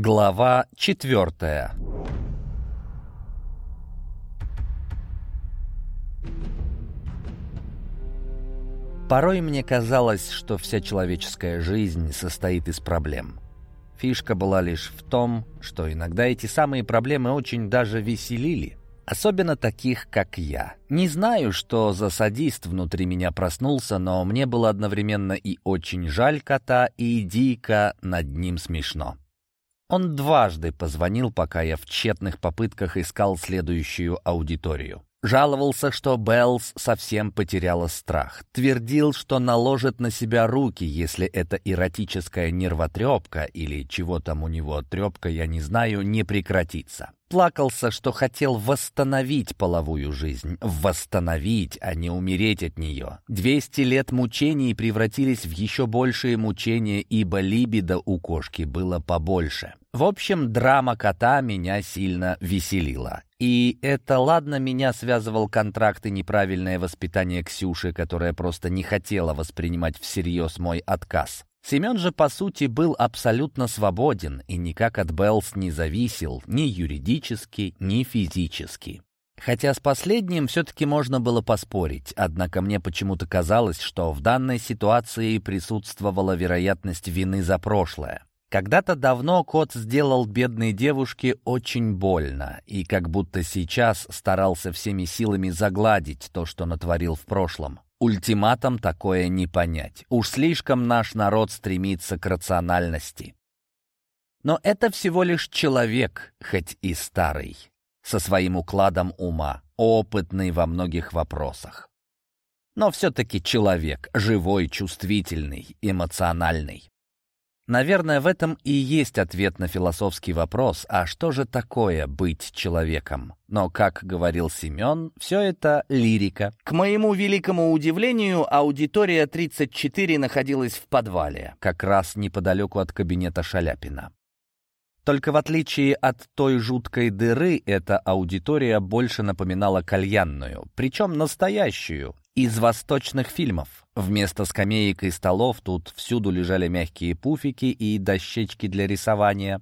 Глава четвертая Порой мне казалось, что вся человеческая жизнь состоит из проблем. Фишка была лишь в том, что иногда эти самые проблемы очень даже веселили. Особенно таких, как я. Не знаю, что за садист внутри меня проснулся, но мне было одновременно и очень жаль кота, и дико над ним смешно. Он дважды позвонил, пока я в тщетных попытках искал следующую аудиторию. Жаловался, что Беллс совсем потеряла страх. Твердил, что наложит на себя руки, если эта эротическая нервотрепка или чего там у него трепка, я не знаю, не прекратится. Плакался, что хотел восстановить половую жизнь. Восстановить, а не умереть от нее. Двести лет мучений превратились в еще большие мучения, ибо либидо у кошки было побольше. В общем, драма кота меня сильно веселила. И это ладно, меня связывал контракт и неправильное воспитание Ксюши, которая просто не хотела воспринимать всерьез мой отказ. Семен же, по сути, был абсолютно свободен и никак от Беллс не зависел ни юридически, ни физически. Хотя с последним все-таки можно было поспорить, однако мне почему-то казалось, что в данной ситуации присутствовала вероятность вины за прошлое. Когда-то давно кот сделал бедной девушке очень больно, и как будто сейчас старался всеми силами загладить то, что натворил в прошлом. Ультиматам такое не понять. Уж слишком наш народ стремится к рациональности. Но это всего лишь человек, хоть и старый, со своим укладом ума, опытный во многих вопросах. Но все-таки человек, живой, чувствительный, эмоциональный. Наверное, в этом и есть ответ на философский вопрос, а что же такое быть человеком? Но, как говорил Семен, все это лирика. К моему великому удивлению, аудитория 34 находилась в подвале, как раз неподалеку от кабинета Шаляпина. Только в отличие от той жуткой дыры, эта аудитория больше напоминала кальянную, причем настоящую, из восточных фильмов. Вместо скамеек и столов тут всюду лежали мягкие пуфики и дощечки для рисования.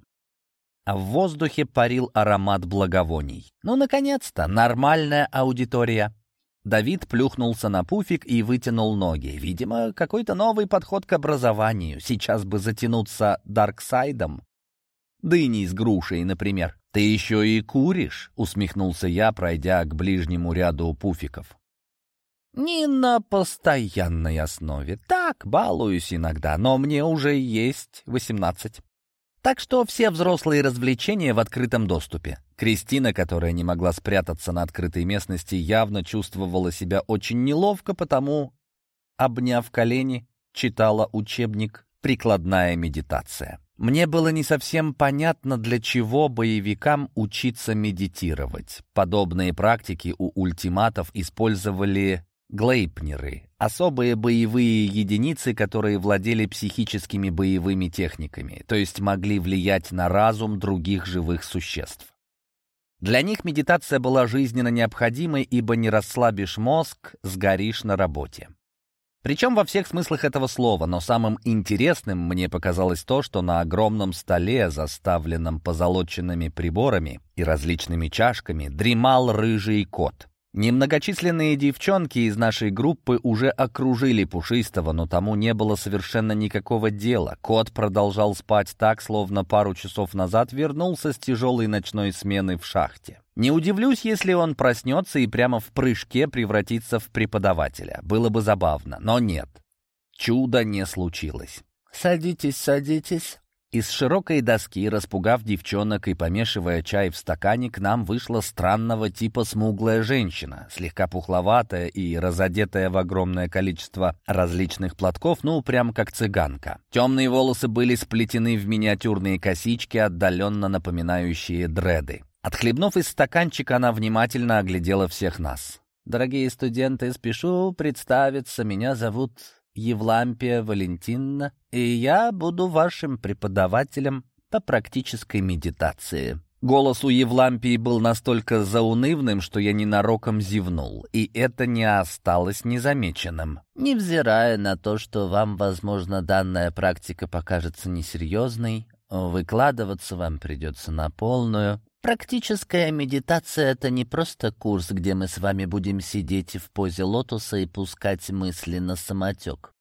А в воздухе парил аромат благовоний. Ну, наконец-то, нормальная аудитория. Давид плюхнулся на пуфик и вытянул ноги. Видимо, какой-то новый подход к образованию. Сейчас бы затянуться дарксайдом. Дыни с грушей, например. «Ты еще и куришь?» — усмехнулся я, пройдя к ближнему ряду пуфиков. Не на постоянной основе. Так, балуюсь иногда, но мне уже есть восемнадцать. Так что все взрослые развлечения в открытом доступе. Кристина, которая не могла спрятаться на открытой местности, явно чувствовала себя очень неловко, потому, обняв колени, читала учебник «Прикладная медитация». Мне было не совсем понятно, для чего боевикам учиться медитировать. Подобные практики у ультиматов использовали Глейпнеры — особые боевые единицы, которые владели психическими боевыми техниками, то есть могли влиять на разум других живых существ. Для них медитация была жизненно необходимой, ибо не расслабишь мозг, сгоришь на работе. Причем во всех смыслах этого слова, но самым интересным мне показалось то, что на огромном столе, заставленном позолоченными приборами и различными чашками, дремал рыжий кот. Немногочисленные девчонки из нашей группы уже окружили Пушистого, но тому не было совершенно никакого дела. Кот продолжал спать так, словно пару часов назад вернулся с тяжелой ночной смены в шахте. Не удивлюсь, если он проснется и прямо в прыжке превратится в преподавателя. Было бы забавно, но нет. Чудо не случилось. «Садитесь, садитесь», из широкой доски, распугав девчонок и помешивая чай в стакане, к нам вышла странного типа смуглая женщина, слегка пухловатая и разодетая в огромное количество различных платков, ну, прям как цыганка. Темные волосы были сплетены в миниатюрные косички, отдаленно напоминающие дреды. Отхлебнув из стаканчика, она внимательно оглядела всех нас. «Дорогие студенты, спешу представиться, меня зовут Евлампия Валентиновна, и я буду вашим преподавателем по практической медитации». Голос у Евлампии был настолько заунывным, что я ненароком зевнул, и это не осталось незамеченным. Невзирая на то, что вам, возможно, данная практика покажется несерьезной, выкладываться вам придется на полную. Практическая медитация — это не просто курс, где мы с вами будем сидеть в позе лотоса и пускать мысли на самотек.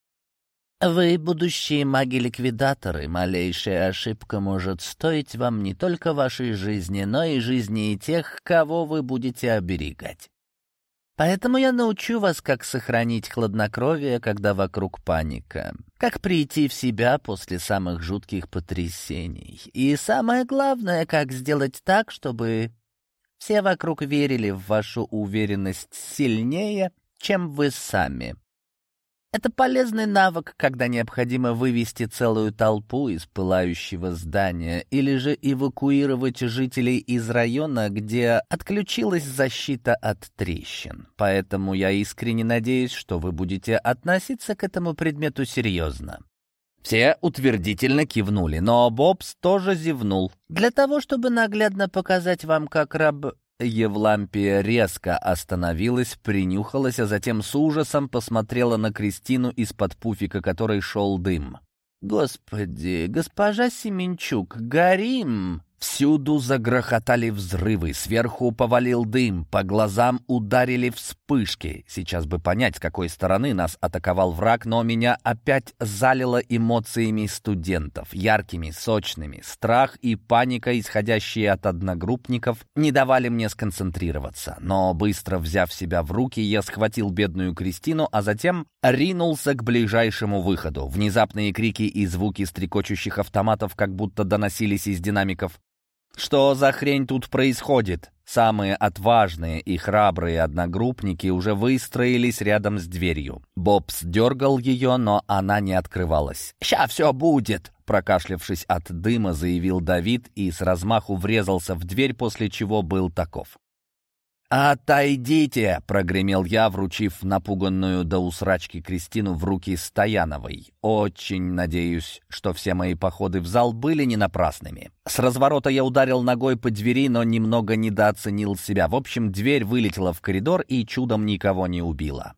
Вы будущие маги-ликвидаторы. Малейшая ошибка может стоить вам не только вашей жизни, но и жизни и тех, кого вы будете оберегать. Поэтому я научу вас, как сохранить хладнокровие, когда вокруг паника, как прийти в себя после самых жутких потрясений. И самое главное, как сделать так, чтобы все вокруг верили в вашу уверенность сильнее, чем вы сами. Это полезный навык, когда необходимо вывести целую толпу из пылающего здания или же эвакуировать жителей из района, где отключилась защита от трещин. Поэтому я искренне надеюсь, что вы будете относиться к этому предмету серьезно. Все утвердительно кивнули, но Бобс тоже зевнул. Для того, чтобы наглядно показать вам, как раб Евлампия резко остановилась, принюхалась, а затем с ужасом посмотрела на Кристину из-под пуфика, которой шел дым. «Господи, госпожа Семенчук, горим!» Всюду загрохотали взрывы, сверху повалил дым, по глазам ударили вспышки. Сейчас бы понять, с какой стороны нас атаковал враг, но меня опять залило эмоциями студентов, яркими, сочными. Страх и паника, исходящие от одногруппников, не давали мне сконцентрироваться. Но быстро взяв себя в руки, я схватил бедную Кристину, а затем ринулся к ближайшему выходу. Внезапные крики и звуки стрекочущих автоматов как будто доносились из динамиков. Что за хрень тут происходит? Самые отважные и храбрые одногруппники уже выстроились рядом с дверью. Бобс дергал ее, но она не открывалась. «Ща все будет!» Прокашлявшись от дыма, заявил Давид и с размаху врезался в дверь, после чего был таков. «Отойдите!» — прогремел я, вручив напуганную до усрачки Кристину в руки Стояновой. «Очень надеюсь, что все мои походы в зал были не напрасными». С разворота я ударил ногой по двери, но немного недооценил себя. В общем, дверь вылетела в коридор и чудом никого не убила.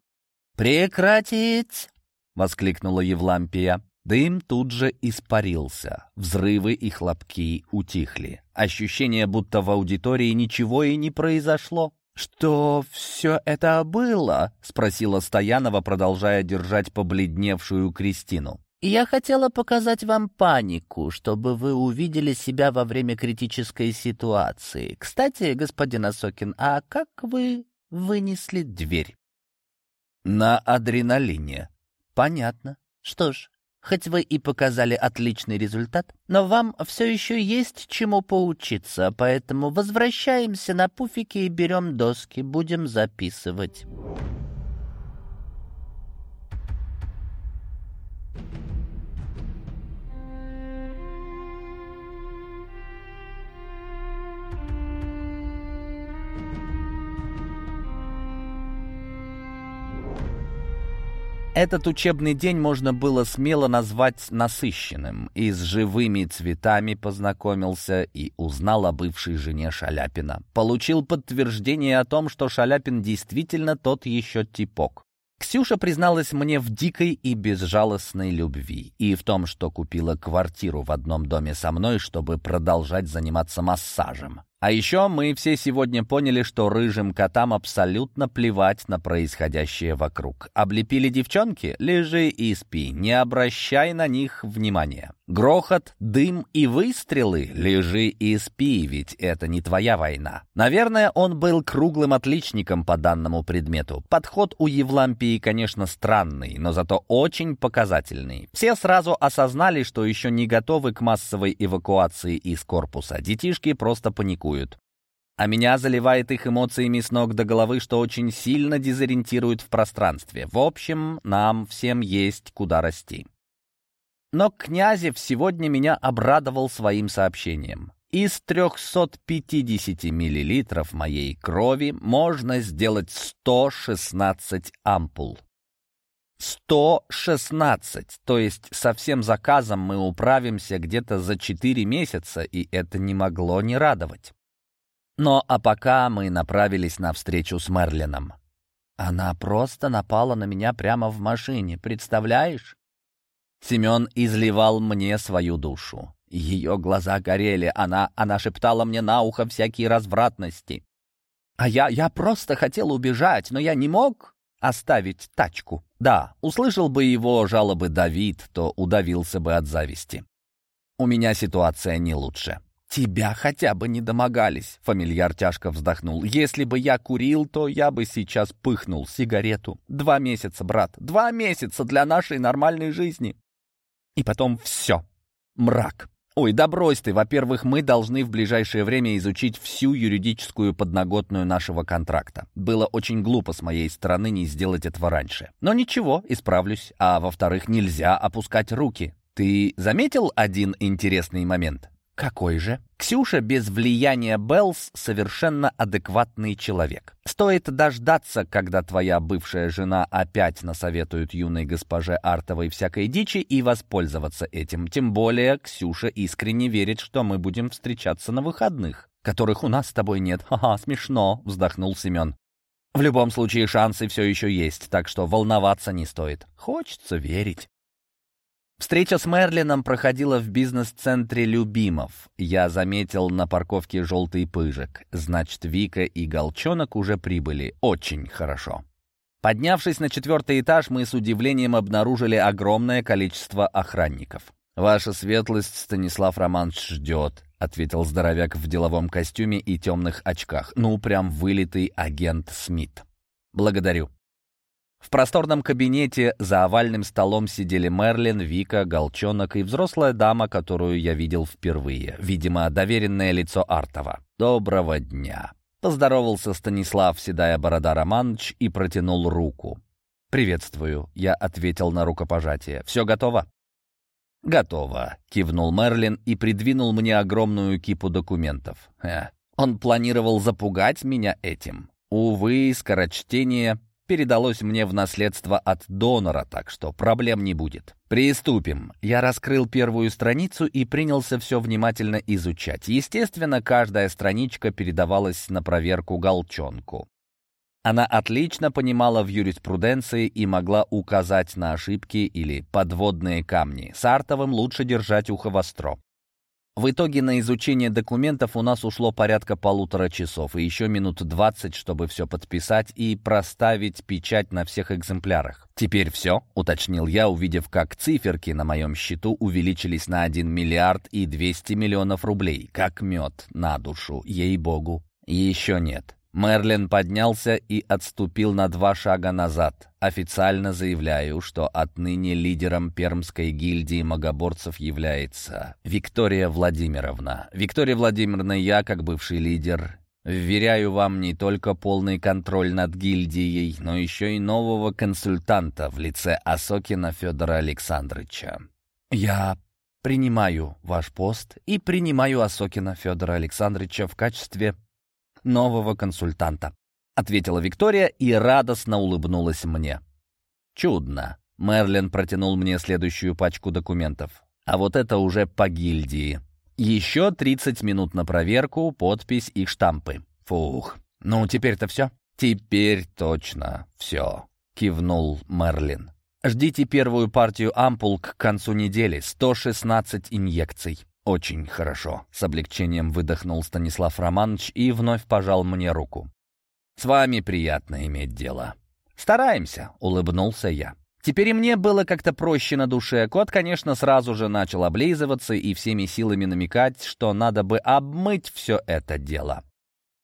«Прекратить!» — воскликнула Евлампия. Дым тут же испарился. Взрывы и хлопки утихли. Ощущение, будто в аудитории ничего и не произошло. «Что все это было?» — спросила Стоянова, продолжая держать побледневшую Кристину. «Я хотела показать вам панику, чтобы вы увидели себя во время критической ситуации. Кстати, господин Осокин, а как вы вынесли дверь?» «На адреналине». «Понятно. Что ж, Хоть вы и показали отличный результат, но вам все еще есть чему поучиться, поэтому возвращаемся на пуфики и берем доски, будем записывать». Этот учебный день можно было смело назвать насыщенным. И с живыми цветами познакомился и узнал о бывшей жене Шаляпина. Получил подтверждение о том, что Шаляпин действительно тот еще типок. Ксюша призналась мне в дикой и безжалостной любви и в том, что купила квартиру в одном доме со мной, чтобы продолжать заниматься массажем. А еще мы все сегодня поняли, что рыжим котам абсолютно плевать на происходящее вокруг. Облепили девчонки? Лежи и спи, не обращай на них внимания. Грохот, дым и выстрелы? Лежи и спи, ведь это не твоя война. Наверное, он был круглым отличником по данному предмету. Подход у Евлампии, конечно, странный, но зато очень показательный. Все сразу осознали, что еще не готовы к массовой эвакуации из корпуса. Детишки просто паникуют паникуют. А меня заливает их эмоциями с ног до головы, что очень сильно дезориентирует в пространстве. В общем, нам всем есть куда расти. Но Князев сегодня меня обрадовал своим сообщением. Из 350 миллилитров моей крови можно сделать 116 ампул. 116, то есть со всем заказом мы управимся где-то за 4 месяца, и это не могло не радовать. Но а пока мы направились на встречу с Мерлином. Она просто напала на меня прямо в машине, представляешь? Семен изливал мне свою душу. Ее глаза горели, она, она шептала мне на ухо всякие развратности. А я, я просто хотел убежать, но я не мог оставить тачку. Да, услышал бы его жалобы Давид, то удавился бы от зависти. У меня ситуация не лучше. «Тебя хотя бы не домогались», — фамильяр тяжко вздохнул. «Если бы я курил, то я бы сейчас пыхнул сигарету. Два месяца, брат, два месяца для нашей нормальной жизни. И потом все. Мрак. Ой, да брось ты. Во-первых, мы должны в ближайшее время изучить всю юридическую подноготную нашего контракта. Было очень глупо с моей стороны не сделать этого раньше. Но ничего, исправлюсь. А во-вторых, нельзя опускать руки. Ты заметил один интересный момент? Какой же? Ксюша без влияния Беллс совершенно адекватный человек. Стоит дождаться, когда твоя бывшая жена опять насоветует юной госпоже Артовой всякой дичи и воспользоваться этим. Тем более Ксюша искренне верит, что мы будем встречаться на выходных, которых у нас с тобой нет. Ха-ха, смешно, вздохнул Семен. В любом случае шансы все еще есть, так что волноваться не стоит. Хочется верить. Встреча с Мерлином проходила в бизнес-центре «Любимов». Я заметил на парковке желтый пыжик. Значит, Вика и Голчонок уже прибыли. Очень хорошо. Поднявшись на четвертый этаж, мы с удивлением обнаружили огромное количество охранников. «Ваша светлость Станислав Романович ждет», — ответил здоровяк в деловом костюме и темных очках. «Ну, прям вылитый агент Смит». «Благодарю». В просторном кабинете за овальным столом сидели Мерлин, Вика, Голчонок и взрослая дама, которую я видел впервые. Видимо, доверенное лицо Артова. «Доброго дня!» Поздоровался Станислав, седая борода Романович, и протянул руку. «Приветствую», — я ответил на рукопожатие. «Все готово?» «Готово», — кивнул Мерлин и придвинул мне огромную кипу документов. Э, он планировал запугать меня этим. Увы, скорочтение передалось мне в наследство от донора, так что проблем не будет. Приступим. Я раскрыл первую страницу и принялся все внимательно изучать. Естественно, каждая страничка передавалась на проверку Голчонку. Она отлично понимала в юриспруденции и могла указать на ошибки или подводные камни. С Артовым лучше держать ухо востро. В итоге на изучение документов у нас ушло порядка полутора часов и еще минут двадцать, чтобы все подписать и проставить печать на всех экземплярах. «Теперь все», — уточнил я, увидев, как циферки на моем счету увеличились на 1 миллиард и 200 миллионов рублей. Как мед на душу, ей-богу. Еще нет. Мерлин поднялся и отступил на два шага назад. Официально заявляю, что отныне лидером Пермской гильдии магоборцев является Виктория Владимировна. Виктория Владимировна, я, как бывший лидер, вверяю вам не только полный контроль над гильдией, но еще и нового консультанта в лице Осокина Федора Александровича. Я принимаю ваш пост и принимаю Осокина Федора Александровича в качестве нового консультанта», — ответила Виктория и радостно улыбнулась мне. «Чудно». Мерлин протянул мне следующую пачку документов. А вот это уже по гильдии. Еще 30 минут на проверку, подпись и штампы. Фух. Ну, теперь-то все? Теперь точно все, кивнул Мерлин. Ждите первую партию ампул к концу недели. 116 инъекций. «Очень хорошо», — с облегчением выдохнул Станислав Романович и вновь пожал мне руку. «С вами приятно иметь дело». «Стараемся», — улыбнулся я. Теперь и мне было как-то проще на душе. Кот, конечно, сразу же начал облизываться и всеми силами намекать, что надо бы обмыть все это дело.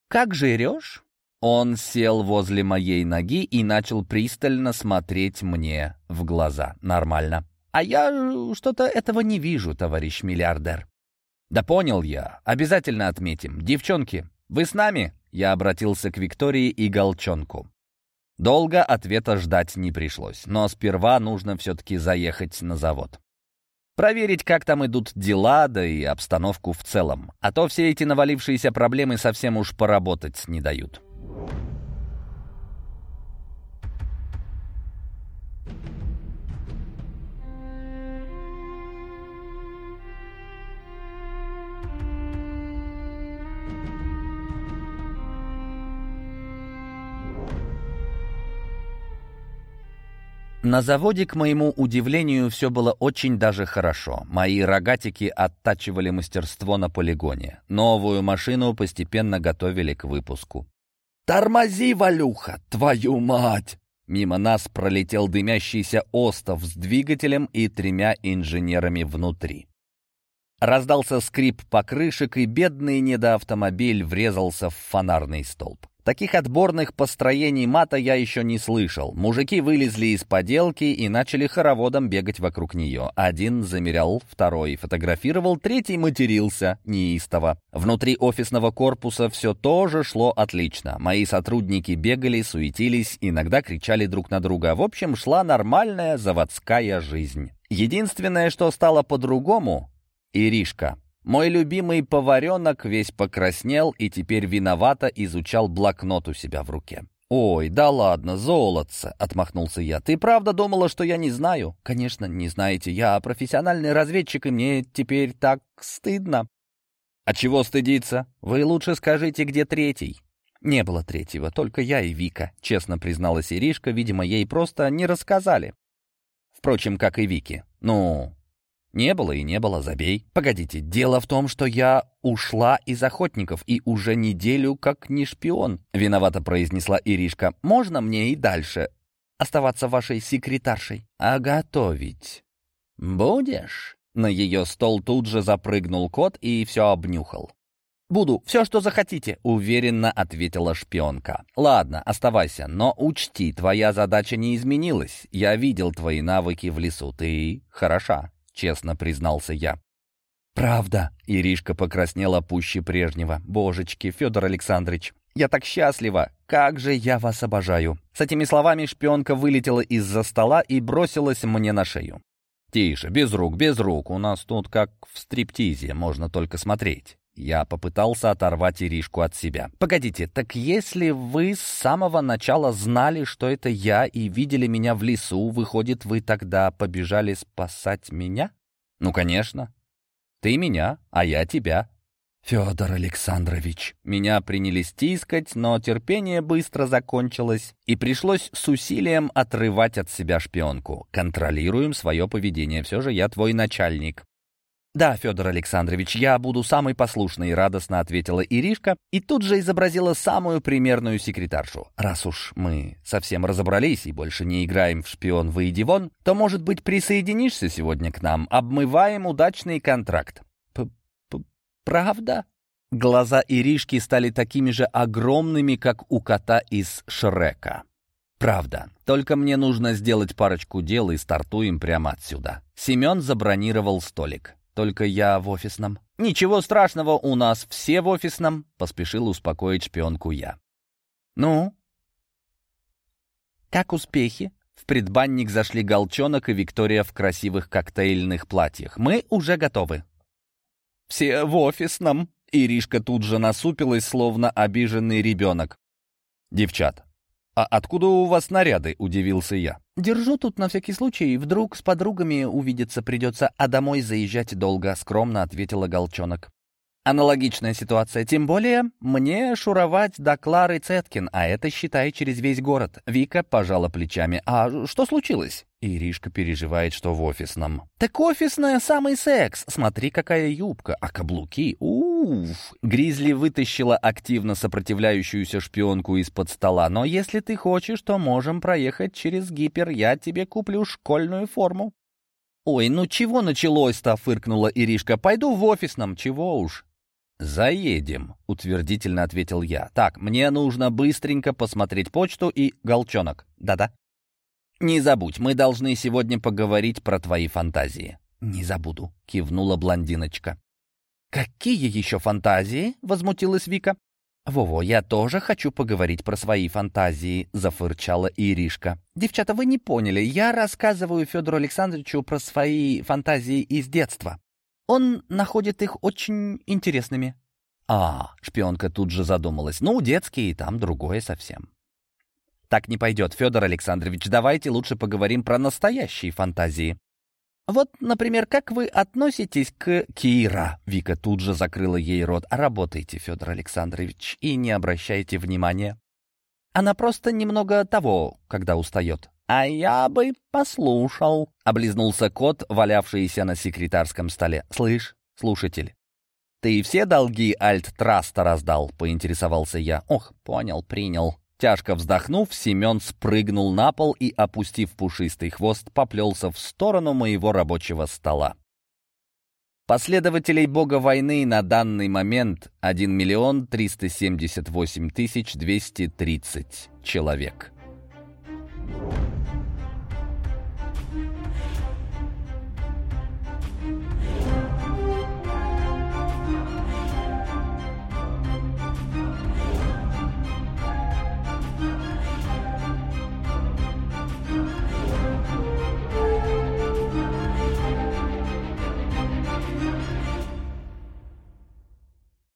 «Как жирешь?» Он сел возле моей ноги и начал пристально смотреть мне в глаза. «Нормально». «А я что-то этого не вижу, товарищ миллиардер». «Да понял я. Обязательно отметим. Девчонки, вы с нами?» Я обратился к Виктории и Голчонку. Долго ответа ждать не пришлось, но сперва нужно все-таки заехать на завод. Проверить, как там идут дела, да и обстановку в целом. А то все эти навалившиеся проблемы совсем уж поработать не дают. На заводе, к моему удивлению, все было очень даже хорошо. Мои рогатики оттачивали мастерство на полигоне. Новую машину постепенно готовили к выпуску. «Тормози, Валюха, твою мать!» Мимо нас пролетел дымящийся остов с двигателем и тремя инженерами внутри. Раздался скрип покрышек, и бедный недоавтомобиль врезался в фонарный столб. Таких отборных построений мата я еще не слышал. Мужики вылезли из поделки и начали хороводом бегать вокруг нее. Один замерял, второй фотографировал, третий матерился неистово. Внутри офисного корпуса все тоже шло отлично. Мои сотрудники бегали, суетились, иногда кричали друг на друга. В общем, шла нормальная заводская жизнь. Единственное, что стало по-другому — Иришка. Мой любимый поваренок весь покраснел и теперь виновато изучал блокнот у себя в руке. «Ой, да ладно, золотце!» — отмахнулся я. «Ты правда думала, что я не знаю?» «Конечно, не знаете. Я профессиональный разведчик, и мне теперь так стыдно». «А чего стыдиться? Вы лучше скажите, где третий?» «Не было третьего, только я и Вика», — честно призналась Иришка. Видимо, ей просто не рассказали. Впрочем, как и Вики. «Ну, не было и не было, забей. Погодите, дело в том, что я ушла из охотников и уже неделю как не шпион, виновато произнесла Иришка. Можно мне и дальше оставаться вашей секретаршей? А готовить будешь? На ее стол тут же запрыгнул кот и все обнюхал. «Буду, все, что захотите», — уверенно ответила шпионка. «Ладно, оставайся, но учти, твоя задача не изменилась. Я видел твои навыки в лесу, ты хороша» честно признался я. «Правда?» — Иришка покраснела пуще прежнего. «Божечки, Федор Александрович, я так счастлива! Как же я вас обожаю!» С этими словами шпионка вылетела из-за стола и бросилась мне на шею. «Тише, без рук, без рук, у нас тут как в стриптизе, можно только смотреть». Я попытался оторвать Иришку от себя. «Погодите, так если вы с самого начала знали, что это я, и видели меня в лесу, выходит, вы тогда побежали спасать меня?» «Ну, конечно. Ты меня, а я тебя». «Федор Александрович». Меня принялись тискать, но терпение быстро закончилось, и пришлось с усилием отрывать от себя шпионку. «Контролируем свое поведение, все же я твой начальник. «Да, Федор Александрович, я буду самой послушной», — радостно ответила Иришка и тут же изобразила самую примерную секретаршу. «Раз уж мы совсем разобрались и больше не играем в шпион выйди вон, то, может быть, присоединишься сегодня к нам? Обмываем удачный контракт». П -п «Правда?» Глаза Иришки стали такими же огромными, как у кота из Шрека. «Правда. Только мне нужно сделать парочку дел и стартуем прямо отсюда». Семен забронировал столик. Только я в офисном. Ничего страшного, у нас все в офисном, поспешил успокоить шпионку я. Ну? Как успехи? В предбанник зашли Голчонок и Виктория в красивых коктейльных платьях. Мы уже готовы. Все в офисном. Иришка тут же насупилась, словно обиженный ребенок. Девчат, «А откуда у вас наряды?» — удивился я. «Держу тут на всякий случай. Вдруг с подругами увидеться придется, а домой заезжать долго», — скромно ответила Голчонок. Аналогичная ситуация. Тем более мне шуровать до Клары Цеткин, а это, считай, через весь город. Вика пожала плечами. А что случилось? Иришка переживает, что в офисном. Так офисная самый секс. Смотри, какая юбка. А каблуки? Уф. Гризли вытащила активно сопротивляющуюся шпионку из-под стола. Но если ты хочешь, то можем проехать через гипер. Я тебе куплю школьную форму. «Ой, ну чего началось-то?» — фыркнула Иришка. «Пойду в офисном, чего уж». «Заедем», — утвердительно ответил я. «Так, мне нужно быстренько посмотреть почту и голчонок. Да-да». «Не забудь, мы должны сегодня поговорить про твои фантазии». «Не забуду», — кивнула блондиночка. «Какие еще фантазии?» — возмутилась Вика. «Во-во, я тоже хочу поговорить про свои фантазии», — зафырчала Иришка. «Девчата, вы не поняли, я рассказываю Федору Александровичу про свои фантазии из детства. Он находит их очень интересными». «А, шпионка тут же задумалась. Ну, детские, там другое совсем». «Так не пойдет, Федор Александрович, давайте лучше поговорим про настоящие фантазии». «Вот, например, как вы относитесь к Кира?» Вика тут же закрыла ей рот. «Работайте, Федор Александрович, и не обращайте внимания». Она просто немного того, когда устает». «А я бы послушал», — облизнулся кот, валявшийся на секретарском столе. «Слышь, слушатель, ты все долги Альт-Траста раздал?» — поинтересовался я. «Ох, понял, принял». Тяжко вздохнув, Семен спрыгнул на пол и, опустив пушистый хвост, поплелся в сторону моего рабочего стола. Последователей бога войны на данный момент 1 миллион 378 тысяч 230 человек. Thank you.